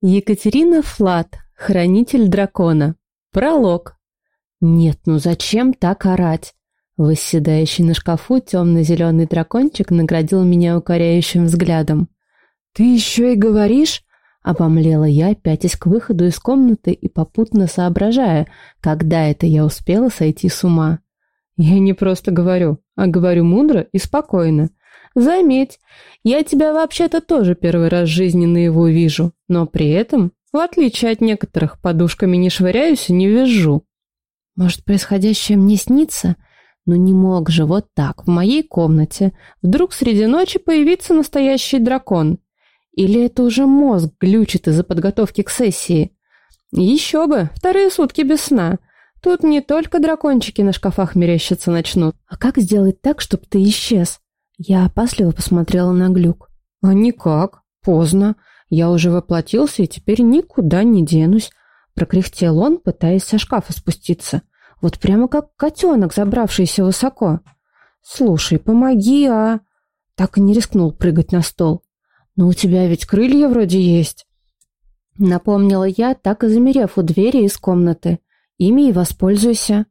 Екатерина Флат, хранитель дракона. Пролог. Нет, ну зачем так орать? Восседающий на шкафу темно-зеленый дракончик наградил меня укоряющим взглядом. «Ты еще и говоришь?» — обомлела я, пятясь к выходу из комнаты и попутно соображая, когда это я успела сойти с ума. «Я не просто говорю, а говорю мудро и спокойно. Заметь, я тебя вообще-то тоже первый раз жизни наяву вижу, но при этом, в отличие от некоторых, подушками не швыряюсь и не визжу. Может, происходящее мне снится? Но не мог же вот так, в моей комнате, вдруг среди ночи появиться настоящий дракон. Или это уже мозг глючит из-за подготовки к сессии? Еще бы, вторые сутки без сна. Тут не только дракончики на шкафах мерещиться начнут. А как сделать так, чтобы ты исчез? Я опасливо посмотрела на глюк. «А никак. Поздно. Я уже воплотился и теперь никуда не денусь», — прокряхтел он, пытаясь со шкафа спуститься. «Вот прямо как котенок, забравшийся высоко». «Слушай, помоги, а...» Так и не рискнул прыгать на стол. «Но у тебя ведь крылья вроде есть». Напомнила я, так и замерев у двери из комнаты. «Ими и воспользуйся».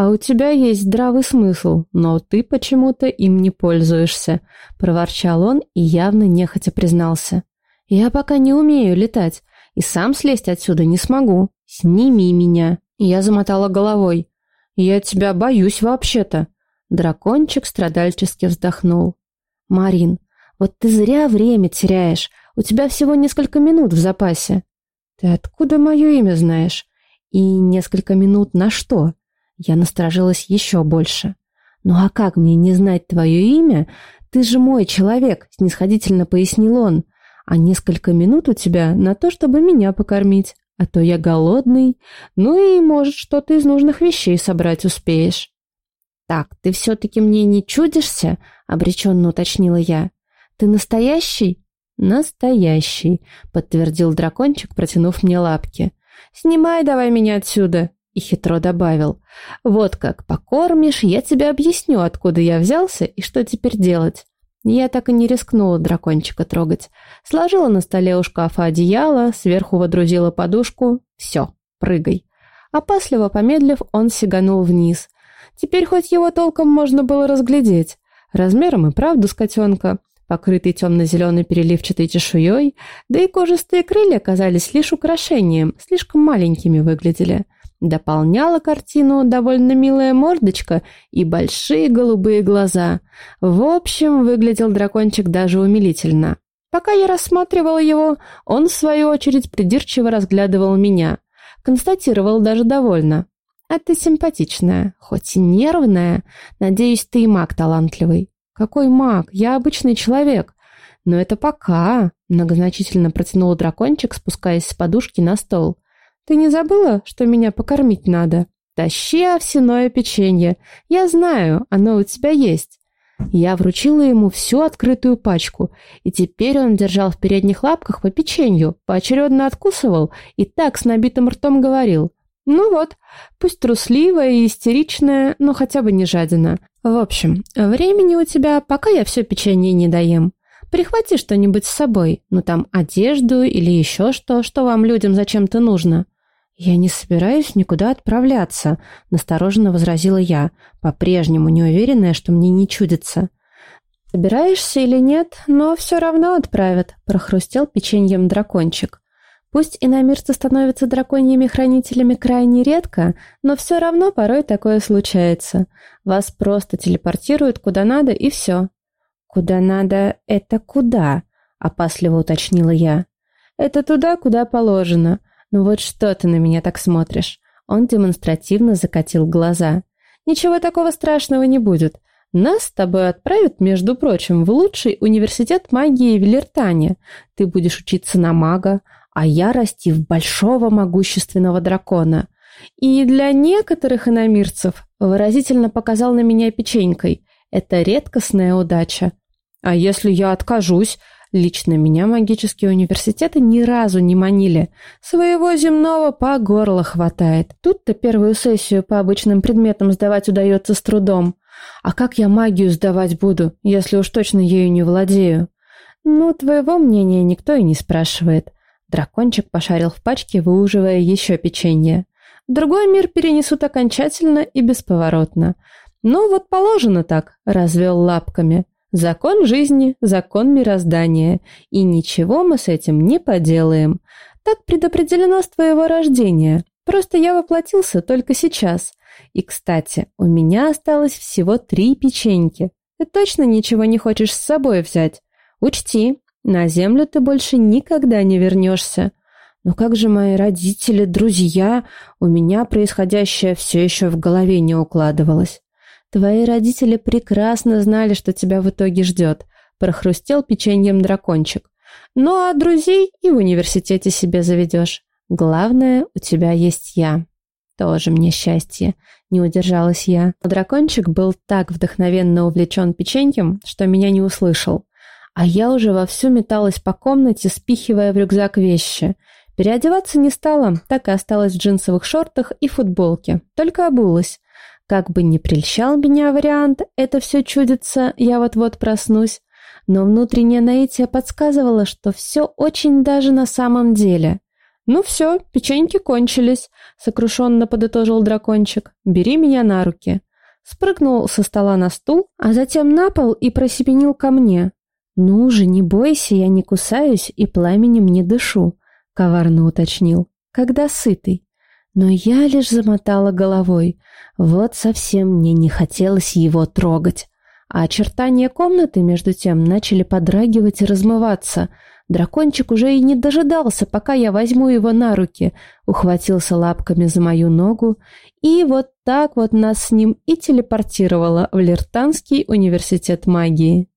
«А у тебя есть здравый смысл, но ты почему-то им не пользуешься», — проворчал он и явно нехотя признался. «Я пока не умею летать, и сам слезть отсюда не смогу. Сними меня». Я замотала головой. «Я тебя боюсь вообще-то». Дракончик страдальчески вздохнул. «Марин, вот ты зря время теряешь. У тебя всего несколько минут в запасе». «Ты откуда мое имя знаешь?» «И несколько минут на что?» Я насторожилась еще больше. «Ну а как мне не знать твое имя? Ты же мой человек», — снисходительно пояснил он. «А несколько минут у тебя на то, чтобы меня покормить. А то я голодный. Ну и, может, что-то из нужных вещей собрать успеешь». «Так, ты все-таки мне не чудишься?» — обреченно уточнила я. «Ты настоящий?» «Настоящий», — подтвердил дракончик, протянув мне лапки. «Снимай давай меня отсюда!» И хитро добавил. «Вот как покормишь, я тебе объясню, откуда я взялся и что теперь делать». Я так и не рискнула дракончика трогать. Сложила на столе у шкафа одеяло, сверху водрузила подушку. «Все, прыгай». Опасливо помедлив, он сиганул вниз. Теперь хоть его толком можно было разглядеть. Размером и правду с котенка, покрытый темно-зеленой переливчатой чешуей, да и кожистые крылья казались лишь украшением, слишком маленькими выглядели. Дополняла картину довольно милая мордочка и большие голубые глаза. В общем, выглядел дракончик даже умилительно. Пока я рассматривала его, он, в свою очередь, придирчиво разглядывал меня. Констатировал даже довольно. «А ты симпатичная, хоть и нервная. Надеюсь, ты и маг талантливый». «Какой маг? Я обычный человек». «Но это пока», — многозначительно протянул дракончик, спускаясь с подушки на стол. Ты не забыла, что меня покормить надо? Тащи овсяное печенье. Я знаю, оно у тебя есть. Я вручила ему всю открытую пачку, и теперь он держал в передних лапках по печенью, поочередно откусывал и так с набитым ртом говорил. «Ну вот, пусть трусливая и истеричная, но хотя бы не жадина. В общем, времени у тебя, пока я все печенье не доем. Прихвати что-нибудь с собой, ну там одежду или еще что, что вам людям зачем-то нужно. «Я не собираюсь никуда отправляться», — настороженно возразила я, по-прежнему неуверенная, что мне не чудится. «Собираешься или нет, но все равно отправят», — прохрустел печеньем дракончик. «Пусть иномирцы становятся драконьими хранителями крайне редко, но все равно порой такое случается. Вас просто телепортируют куда надо, и все». «Куда надо — это куда?» — опасливо уточнила я. «Это туда, куда положено. «Ну вот что ты на меня так смотришь?» Он демонстративно закатил глаза. «Ничего такого страшного не будет. Нас с тобой отправят, между прочим, в лучший университет магии в Лертане. Ты будешь учиться на мага, а я расти в большого могущественного дракона. И для некоторых иномирцев выразительно показал на меня печенькой. Это редкостная удача. А если я откажусь, Лично меня магические университеты ни разу не манили. Своего земного по горло хватает. Тут-то первую сессию по обычным предметам сдавать удается с трудом. А как я магию сдавать буду, если уж точно ею не владею? Ну, твоего мнения никто и не спрашивает. Дракончик пошарил в пачке, выуживая еще печенье. Другой мир перенесут окончательно и бесповоротно. Ну вот положено так, развел лапками. Закон жизни, закон мироздания. И ничего мы с этим не поделаем. Так предопределено с твоего рождения. Просто я воплотился только сейчас. И, кстати, у меня осталось всего три печеньки. Ты точно ничего не хочешь с собой взять? Учти, на землю ты больше никогда не вернешься. Но как же мои родители, друзья? У меня происходящее все еще в голове не укладывалось. Твои родители прекрасно знали, что тебя в итоге ждет. Прохрустел печеньем дракончик. Ну а друзей и в университете себе заведешь. Главное, у тебя есть я. Тоже мне счастье. Не удержалась я. Дракончик был так вдохновенно увлечен печеньем, что меня не услышал. А я уже вовсю металась по комнате, спихивая в рюкзак вещи. Переодеваться не стала, так и осталась в джинсовых шортах и футболке. Только обулась. Как бы ни прельщал меня вариант, это все чудится, я вот-вот проснусь. Но внутреннее наитие подсказывало, что все очень даже на самом деле. «Ну все, печеньки кончились», — сокрушенно подытожил дракончик. «Бери меня на руки». Спрыгнул со стола на стул, а затем на пол и просепенил ко мне. «Ну же, не бойся, я не кусаюсь и пламенем не дышу», — коварно уточнил. «Когда сытый». Но я лишь замотала головой. Вот совсем мне не хотелось его трогать. А очертания комнаты, между тем, начали подрагивать и размываться. Дракончик уже и не дожидался, пока я возьму его на руки, ухватился лапками за мою ногу, и вот так вот нас с ним и телепортировало в Лертанский университет магии.